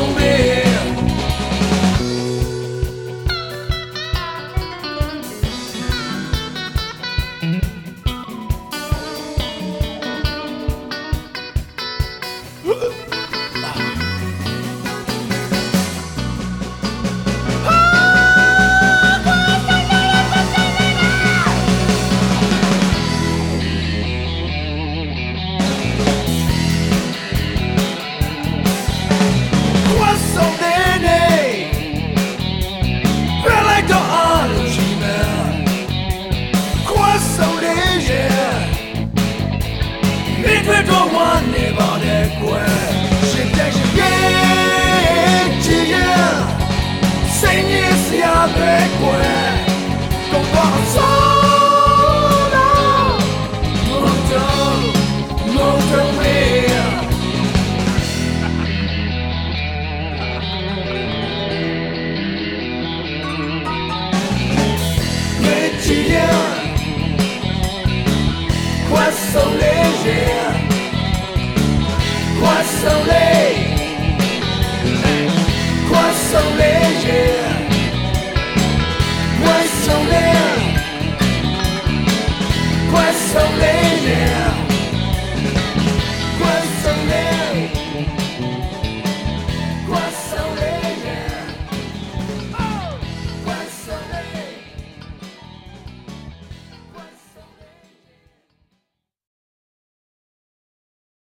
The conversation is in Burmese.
também. ပြတ်တော့ဝမ်းနေပါတယ်ကွယ်ရှင်တဲ့ရှင်ပြေချီရစိတ်ညစ်ရပဲကွယ်ကောင်းပါစေ